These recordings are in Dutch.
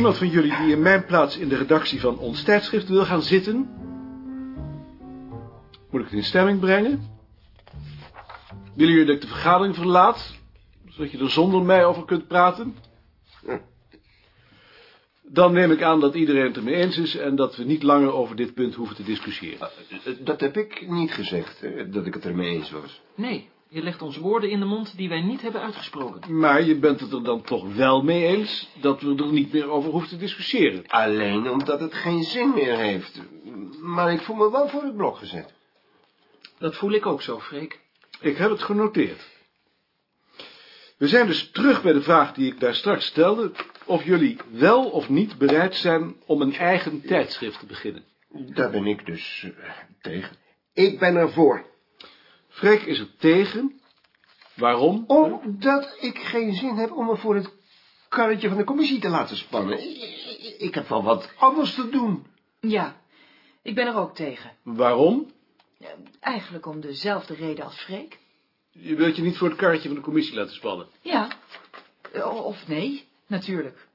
iemand van jullie die in mijn plaats in de redactie van ons tijdschrift wil gaan zitten? Moet ik het in stemming brengen? Willen jullie dat ik de vergadering verlaat? Zodat je er zonder mij over kunt praten? Dan neem ik aan dat iedereen het ermee eens is... en dat we niet langer over dit punt hoeven te discussiëren. Eh, Dat heb ik niet gezegd, hè, dat ik het ermee eens was. Nee, je legt ons woorden in de mond die wij niet hebben uitgesproken. Maar je bent het er dan toch wel mee eens... dat we er niet meer over hoeven te discussiëren. Alleen omdat het geen zin meer heeft. Maar ik voel me wel voor het blok gezet. Dat voel ik ook zo, Freek. Ik heb het genoteerd. We zijn dus terug bij de vraag die ik daar straks stelde... of jullie wel of niet bereid zijn om een eigen tijdschrift te beginnen. Daar ben ik dus eh, tegen. Ik ben ervoor. Freek is er tegen. Waarom? Omdat ik geen zin heb om me voor het karretje van de commissie te laten spannen. Ik, ik heb wel wat anders te doen. Ja, ik ben er ook tegen. Waarom? Eigenlijk om dezelfde reden als Freek. Je wilt je niet voor het karretje van de commissie laten spannen. Ja. Of nee, natuurlijk.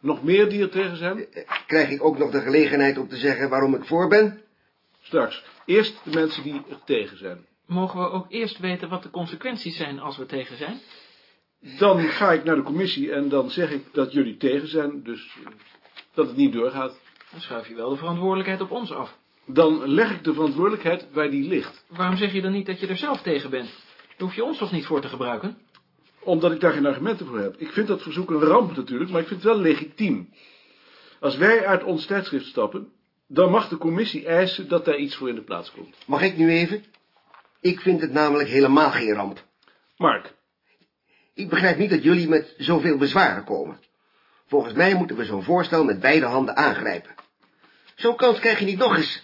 Nog meer die er tegen zijn? Krijg ik ook nog de gelegenheid om te zeggen waarom ik voor ben? Straks. Eerst de mensen die er tegen zijn. Mogen we ook eerst weten wat de consequenties zijn als we tegen zijn? Dan ga ik naar de commissie en dan zeg ik dat jullie tegen zijn, dus eh, dat het niet doorgaat. Dan schuif je wel de verantwoordelijkheid op ons af. Dan leg ik de verantwoordelijkheid waar die ligt. Waarom zeg je dan niet dat je er zelf tegen bent? Daar hoef je ons toch niet voor te gebruiken? Omdat ik daar geen argumenten voor heb. Ik vind dat verzoek een ramp natuurlijk, maar ik vind het wel legitiem. Als wij uit ons tijdschrift stappen, dan mag de commissie eisen dat daar iets voor in de plaats komt. Mag ik nu even? Ik vind het namelijk helemaal geen ramp. Mark, Ik begrijp niet dat jullie met zoveel bezwaren komen. Volgens mij moeten we zo'n voorstel met beide handen aangrijpen. Zo'n kans krijg je niet nog eens.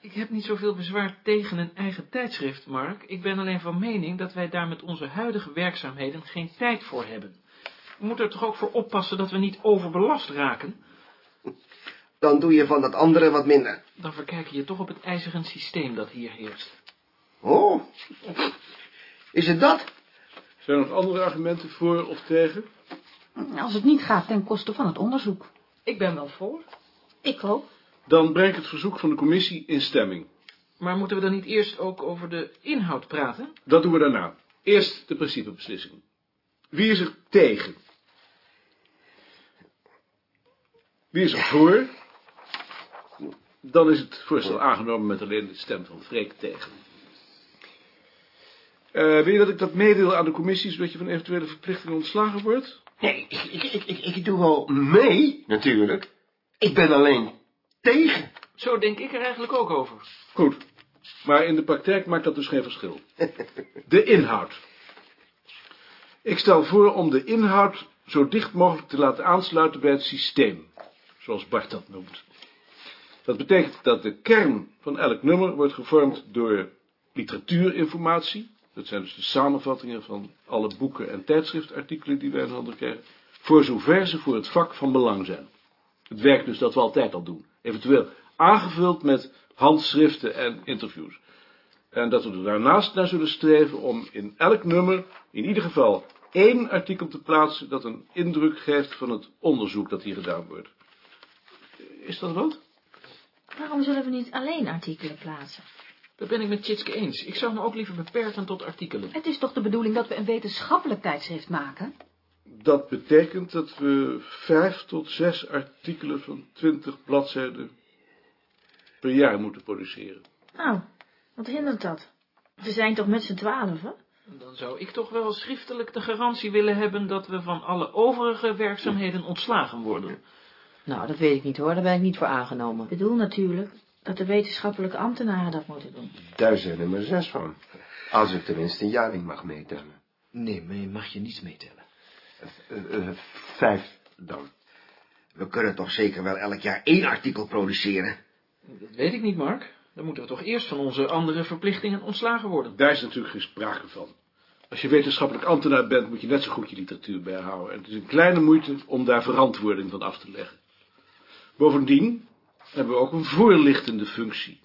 Ik heb niet zoveel bezwaar tegen een eigen tijdschrift, Mark. Ik ben alleen van mening dat wij daar met onze huidige werkzaamheden geen tijd voor hebben. We moeten er toch ook voor oppassen dat we niet overbelast raken? Dan doe je van dat andere wat minder. Dan verkijk je je toch op het ijzeren systeem dat hier heerst. Oh, is het dat? zijn er nog andere argumenten voor of tegen? Als het niet gaat ten koste van het onderzoek. Ik ben wel voor. Ik ook. Dan breng ik het verzoek van de commissie in stemming. Maar moeten we dan niet eerst ook over de inhoud praten? Dat doen we daarna. Eerst de principebeslissing. Wie is er tegen? Wie is er voor? Dan is het voorstel aangenomen met alleen de stem van Freek tegen. Eh, wil je dat ik dat meedeel aan de commissie, zodat je van eventuele verplichtingen ontslagen wordt? Nee, ik, ik, ik, ik, ik doe wel mee, natuurlijk. Ik ben alleen tegen. Zo denk ik er eigenlijk ook over. Goed. Maar in de praktijk maakt dat dus geen verschil. De inhoud. Ik stel voor om de inhoud zo dicht mogelijk te laten aansluiten bij het systeem, zoals Bart dat noemt. Dat betekent dat de kern van elk nummer wordt gevormd door literatuurinformatie, dat zijn dus de samenvattingen van alle boeken en tijdschriftartikelen die wij in handen krijgen, voor zover ze voor het vak van belang zijn. Het werk dus dat we altijd al doen, eventueel aangevuld met handschriften en interviews. En dat we er daarnaast naar zullen streven om in elk nummer in ieder geval één artikel te plaatsen dat een indruk geeft van het onderzoek dat hier gedaan wordt. Is dat wat? Waarom zullen we niet alleen artikelen plaatsen? Dat ben ik met Tjitske eens. Ik zou me ook liever beperken tot artikelen. Het is toch de bedoeling dat we een wetenschappelijk tijdschrift maken? Dat betekent dat we vijf tot zes artikelen van twintig bladzijden per jaar moeten produceren. Nou, wat hindert dat? We zijn toch met z'n twaalfen? Dan zou ik toch wel schriftelijk de garantie willen hebben dat we van alle overige werkzaamheden ontslagen worden. Nou, dat weet ik niet hoor, daar ben ik niet voor aangenomen. Ik bedoel natuurlijk dat de wetenschappelijke ambtenaren dat moeten doen. Daar zijn er maar zes van. Als ik tenminste een jaarling mag meetellen. Nee, maar je mag je niets meetellen. Eh, eh, vijf dan. We kunnen toch zeker wel elk jaar één artikel produceren? Dat weet ik niet, Mark. Dan moeten we toch eerst van onze andere verplichtingen ontslagen worden. Daar is natuurlijk geen sprake van. Als je wetenschappelijk ambtenaar bent, moet je net zo goed je literatuur bijhouden. En het is een kleine moeite om daar verantwoording van af te leggen. Bovendien hebben we ook een voorlichtende functie.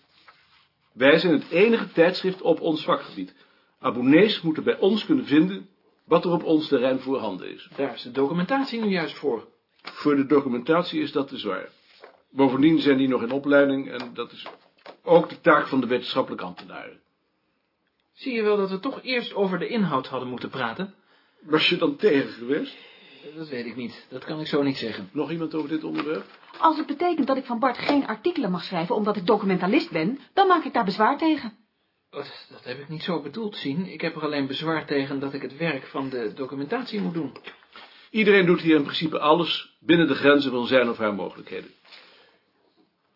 Wij zijn het enige tijdschrift op ons vakgebied. Abonnees moeten bij ons kunnen vinden wat er op ons terrein voorhanden is. Daar is de documentatie nu juist voor. Voor de documentatie is dat te zwaar. Bovendien zijn die nog in opleiding en dat is ook de taak van de wetenschappelijke ambtenaren. Zie je wel dat we toch eerst over de inhoud hadden moeten praten? Was je dan tegen geweest? Dat weet ik niet. Dat kan ik zo niet zeggen. Nog iemand over dit onderwerp? Als het betekent dat ik van Bart geen artikelen mag schrijven omdat ik documentalist ben, dan maak ik daar bezwaar tegen. Dat, dat heb ik niet zo bedoeld, zien. Ik heb er alleen bezwaar tegen dat ik het werk van de documentatie moet doen. Iedereen doet hier in principe alles binnen de grenzen van zijn of haar mogelijkheden.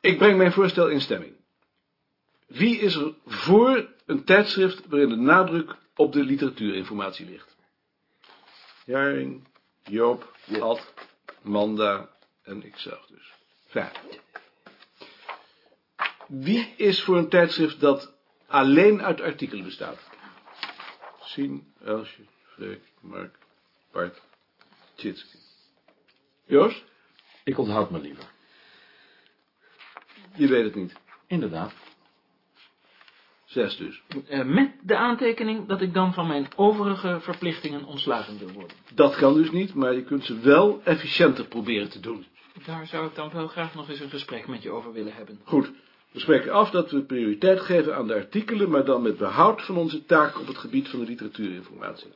Ik breng mijn voorstel in stemming. Wie is er voor een tijdschrift waarin de nadruk op de literatuurinformatie ligt? Jaring, Joop, Ad, Manda en ikzelf dus. Vijf. Wie is voor een tijdschrift dat alleen uit artikelen bestaat? Sien, Elsje, Freek, Mark, Bart, Tjitske. Joost? Ik onthoud me liever. Je weet het niet. Inderdaad. Zes dus. Eh, met de aantekening dat ik dan van mijn overige verplichtingen ontslagen wil worden. Dat kan dus niet, maar je kunt ze wel efficiënter proberen te doen. Daar zou ik dan wel graag nog eens een gesprek met je over willen hebben. Goed, we spreken af dat we prioriteit geven aan de artikelen, maar dan met behoud van onze taak op het gebied van de literatuurinformatie.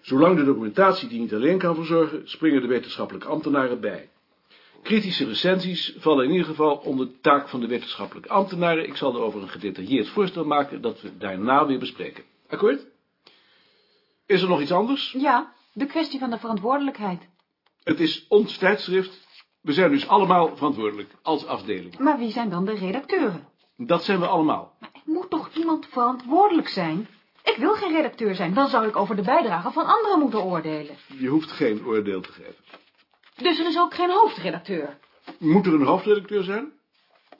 Zolang de documentatie die niet alleen kan verzorgen, springen de wetenschappelijke ambtenaren bij. Kritische recensies vallen in ieder geval onder de taak van de wetenschappelijke ambtenaren. Ik zal erover een gedetailleerd voorstel maken dat we daarna weer bespreken. Akkoord? Is er nog iets anders? Ja, de kwestie van de verantwoordelijkheid. Het is ons tijdschrift. We zijn dus allemaal verantwoordelijk, als afdeling. Maar wie zijn dan de redacteuren? Dat zijn we allemaal. Maar er moet toch iemand verantwoordelijk zijn? Ik wil geen redacteur zijn, dan zou ik over de bijdrage van anderen moeten oordelen. Je hoeft geen oordeel te geven. Dus er is ook geen hoofdredacteur. Moet er een hoofdredacteur zijn?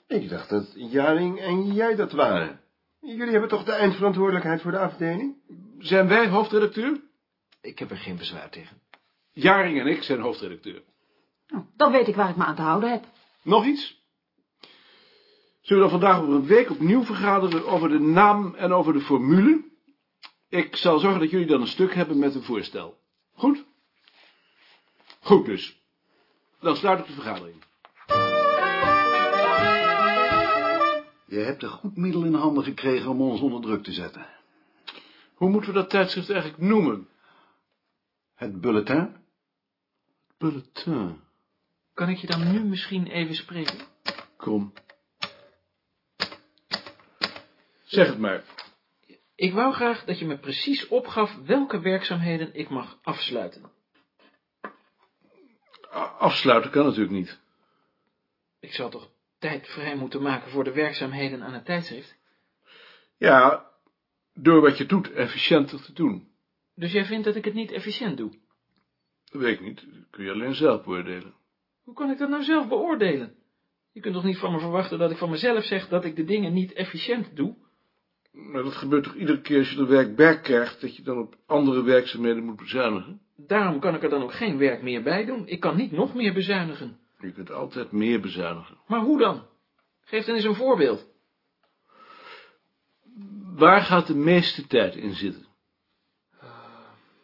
Ik dacht dat Jaring en jij dat waren. Jullie hebben toch de eindverantwoordelijkheid voor de afdeling? Zijn wij hoofdredacteur? Ik heb er geen bezwaar tegen. Jaring en ik zijn hoofdredacteur. Nou, dan weet ik waar ik me aan te houden heb. Nog iets? Zullen we dan vandaag over een week opnieuw vergaderen over de naam en over de formule? Ik zal zorgen dat jullie dan een stuk hebben met een voorstel. Goed? Goed dus. Dan sluit ik de vergadering. Je hebt een goed middel in handen gekregen om ons onder druk te zetten. Hoe moeten we dat tijdschrift eigenlijk noemen? Het bulletin? Bulletin. Kan ik je dan nu misschien even spreken? Kom. Zeg het maar. Ik wou graag dat je me precies opgaf welke werkzaamheden ik mag afsluiten. Afsluiten kan natuurlijk niet. Ik zou toch tijd vrij moeten maken voor de werkzaamheden aan het tijdschrift? Ja, door wat je doet efficiënter te doen. Dus jij vindt dat ik het niet efficiënt doe? Dat weet ik niet. Dat kun je alleen zelf beoordelen. Hoe kan ik dat nou zelf beoordelen? Je kunt toch niet van me verwachten dat ik van mezelf zeg dat ik de dingen niet efficiënt doe? Maar dat gebeurt toch iedere keer als je er werk bij krijgt, dat je dan op andere werkzaamheden moet bezuinigen? Daarom kan ik er dan ook geen werk meer bij doen. Ik kan niet nog meer bezuinigen. Je kunt altijd meer bezuinigen. Maar hoe dan? Geef dan eens een voorbeeld. Waar gaat de meeste tijd in zitten?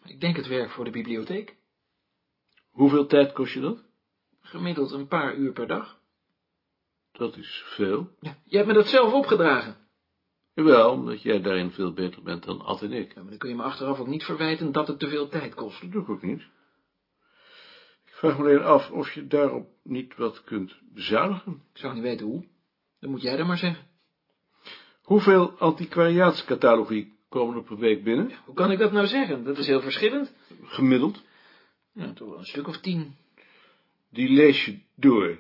Ik denk het werk voor de bibliotheek. Hoeveel tijd kost je dat? Gemiddeld een paar uur per dag. Dat is veel. Ja, je hebt me dat zelf opgedragen. Jawel, omdat jij daarin veel beter bent dan Ad en ik. Ja, maar dan kun je me achteraf ook niet verwijten dat het te veel tijd kost. Dat doe ik ook niet. Ik vraag me alleen af of je daarop niet wat kunt bezuinigen. Ik zou niet weten hoe. Dan moet jij dat maar zeggen. Hoeveel antiquariaatscatalogie komen er per week binnen? Hoe kan ik dat nou zeggen? Dat is heel verschillend. Gemiddeld. Ja, toch wel een stuk of tien. Die lees je door.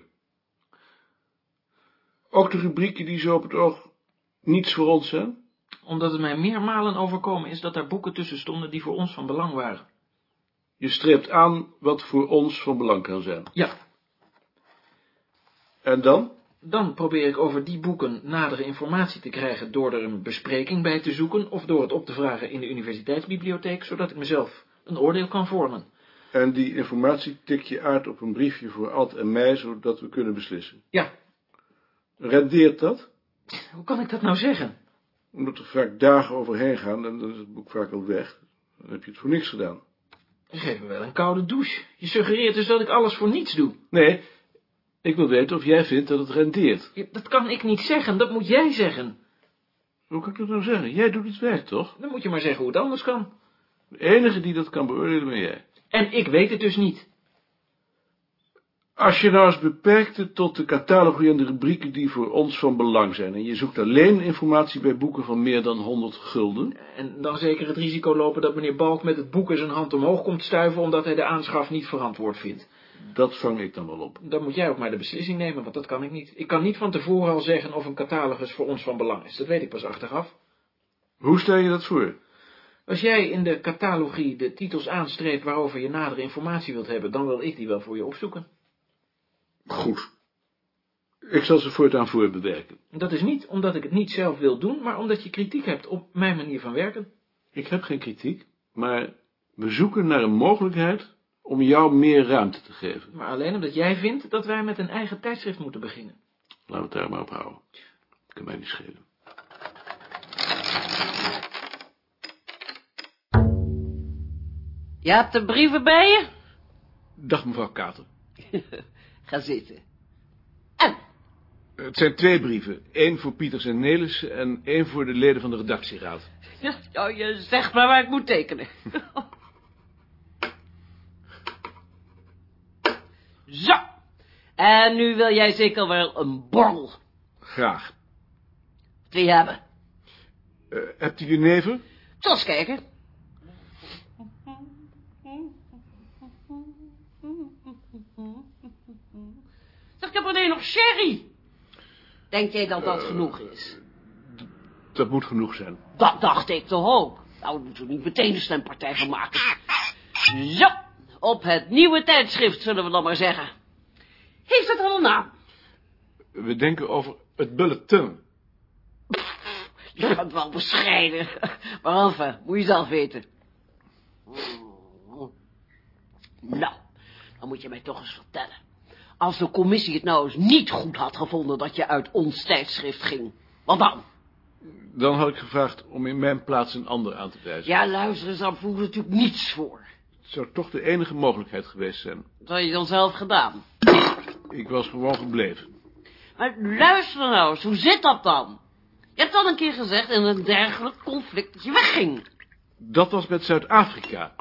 Ook de rubrieken die zo op het oog niets voor ons zijn? Omdat het mij meermalen overkomen is dat daar boeken tussen stonden die voor ons van belang waren. Je streept aan wat voor ons van belang kan zijn. Ja, En dan? dan probeer ik over die boeken nadere informatie te krijgen door er een bespreking bij te zoeken of door het op te vragen in de universiteitsbibliotheek, zodat ik mezelf een oordeel kan vormen. En die informatie tik je uit op een briefje voor Ad en mij, zodat we kunnen beslissen. Ja, Rendeert dat? Hoe kan ik dat nou zeggen? Omdat er vaak dagen overheen gaan en dan is het boek vaak al weg. Dan heb je het voor niks gedaan. Geef me wel een koude douche. Je suggereert dus dat ik alles voor niets doe. Nee, ik wil weten of jij vindt dat het rendeert. Ja, Dat kan ik niet zeggen, dat moet jij zeggen. Hoe kan ik dat nou zeggen? Jij doet het werk, toch? Dan moet je maar zeggen hoe het anders kan. De enige die dat kan beoordelen ben jij. En ik weet het dus niet. Als je nou eens beperkte tot de catalogie en de rubrieken die voor ons van belang zijn, en je zoekt alleen informatie bij boeken van meer dan 100 gulden, En dan zeker het risico lopen dat meneer Balk met het boek in zijn hand omhoog komt stuiven omdat hij de aanschaf niet verantwoord vindt. dat vang ik dan wel op. Dan moet jij ook maar de beslissing nemen, want dat kan ik niet. Ik kan niet van tevoren al zeggen of een catalogus voor ons van belang is. Dat weet ik pas achteraf. Hoe stel je dat voor? Als jij in de catalogie de titels aanstreept waarover je nadere informatie wilt hebben, dan wil ik die wel voor je opzoeken. Goed. Ik zal ze voortaan voorbewerken. Dat is niet omdat ik het niet zelf wil doen, maar omdat je kritiek hebt op mijn manier van werken. Ik heb geen kritiek, maar we zoeken naar een mogelijkheid om jou meer ruimte te geven. Maar alleen omdat jij vindt dat wij met een eigen tijdschrift moeten beginnen. Laten we het daar maar op houden. Kan mij niet schelen. Je hebt de brieven bij je? Dag mevrouw Kater. Ga zitten. En? Het zijn twee brieven. Eén voor Pieters en Nelissen en één voor de leden van de redactieraad. Ja, nou, je zegt maar waar ik moet tekenen. Zo. En nu wil jij zeker wel een borrel. Graag. Wat wil je hebben? Eh, hebt u jenever? Zal eens kijken. Zeg, ik heb alleen nog sherry. Denk jij dat dat genoeg is? Dat moet genoeg zijn. Dat dacht ik toch ook. Nou, daar moeten we niet meteen een stempartij van maken. Zo, op het nieuwe tijdschrift, zullen we dan maar zeggen. Heeft het al een naam? We denken over het bulletin. Je bent wel bescheiden. Maar enfin, moet je zelf weten. Nou, dan moet je mij toch eens vertellen. Als de commissie het nou eens niet goed had gevonden dat je uit ons tijdschrift ging. Wat dan? Dan had ik gevraagd om in mijn plaats een ander aan te wijzen. Ja, luister eens, daar voel natuurlijk niets voor. Het zou toch de enige mogelijkheid geweest zijn. Dat had je dan zelf gedaan. Ik was gewoon gebleven. Maar luister nou eens, hoe zit dat dan? Je hebt al een keer gezegd in een dergelijk conflict dat je wegging. Dat was met Zuid-Afrika.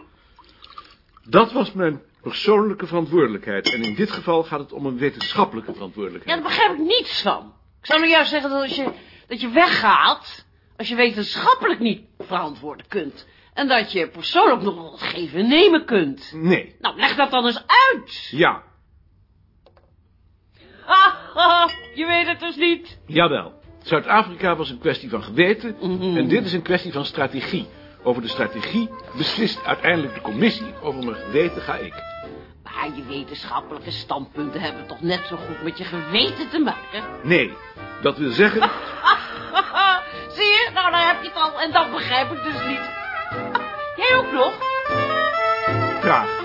Dat was mijn persoonlijke verantwoordelijkheid. En in dit geval gaat het om een wetenschappelijke Ja, verantwoordelijkheid. daar begrijp ik niets van. Ik zou nou juist zeggen dat als je, dat je weggaat, als je wetenschappelijk niet verantwoorden kunt. En dat je persoonlijk nog wat geven en nemen kunt. Nee. Nou, leg dat dan eens uit. Ja. Ah, ah, je weet het dus niet. Jawel. Zuid-Afrika was een kwestie van geweten. Mhm. En dit is een kwestie van strategie. Over de strategie beslist uiteindelijk de commissie. Over mijn geweten ga ik. Maar je wetenschappelijke standpunten hebben toch net zo goed met je geweten te maken? Nee. Dat wil zeggen... Zie je? Nou, daar heb je het al. En dat begrijp ik dus niet. Jij ook nog? Graag.